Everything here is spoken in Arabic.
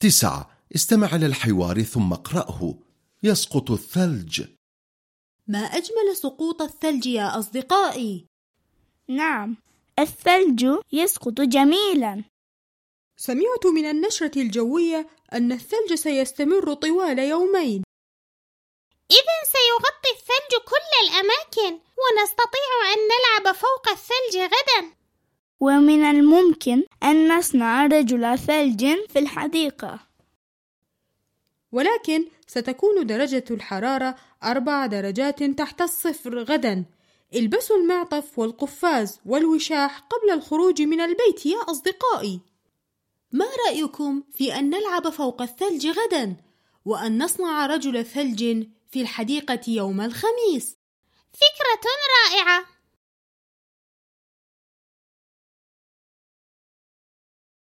تسعة. استمع إلى الحوار ثم اقرأه. يسقط الثلج. ما أجمل سقوط الثلج يا أصدقائي؟ نعم الثلج يسقط جميلا. سمعت من النشرة الجوية أن الثلج سيستمر طوال يومين. إذا سيغطي الثلج كل الأماكن ونستطيع أن نلعب فوق الثلج غدا. ومن الممكن أن نصنع رجل ثلج في الحديقة. ولكن ستكون درجة الحرارة أربع درجات تحت الصفر غدا. البسوا المعطف والقفاز والوشاح قبل الخروج من البيت يا أصدقائي. ما رأيكم في أن نلعب فوق الثلج غدا وأن نصنع رجل ثلج في الحديقة يوم الخميس؟ فكرة رائعة.